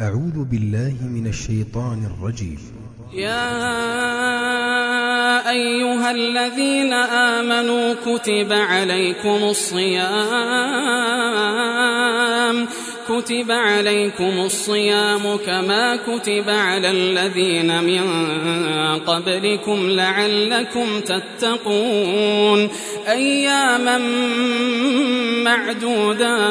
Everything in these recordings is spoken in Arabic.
أعوذ بالله من الشيطان الرجيم. يا أيها الذين آمنوا كتب عليكم الصيام كتب عليكم الصيام كما كتب على الذين من قبلكم لعلكم تتقون. أياما معدودات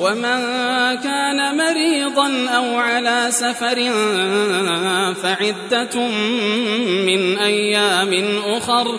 ومن كان مريضا أو على سفر فعدة من أيام أخر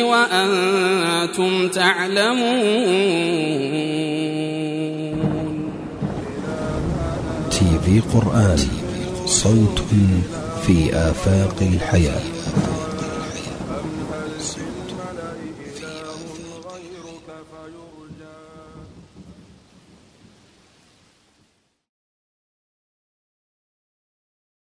وأنتم تعلمون. تي في قرآن صوت في آفاق الحياة.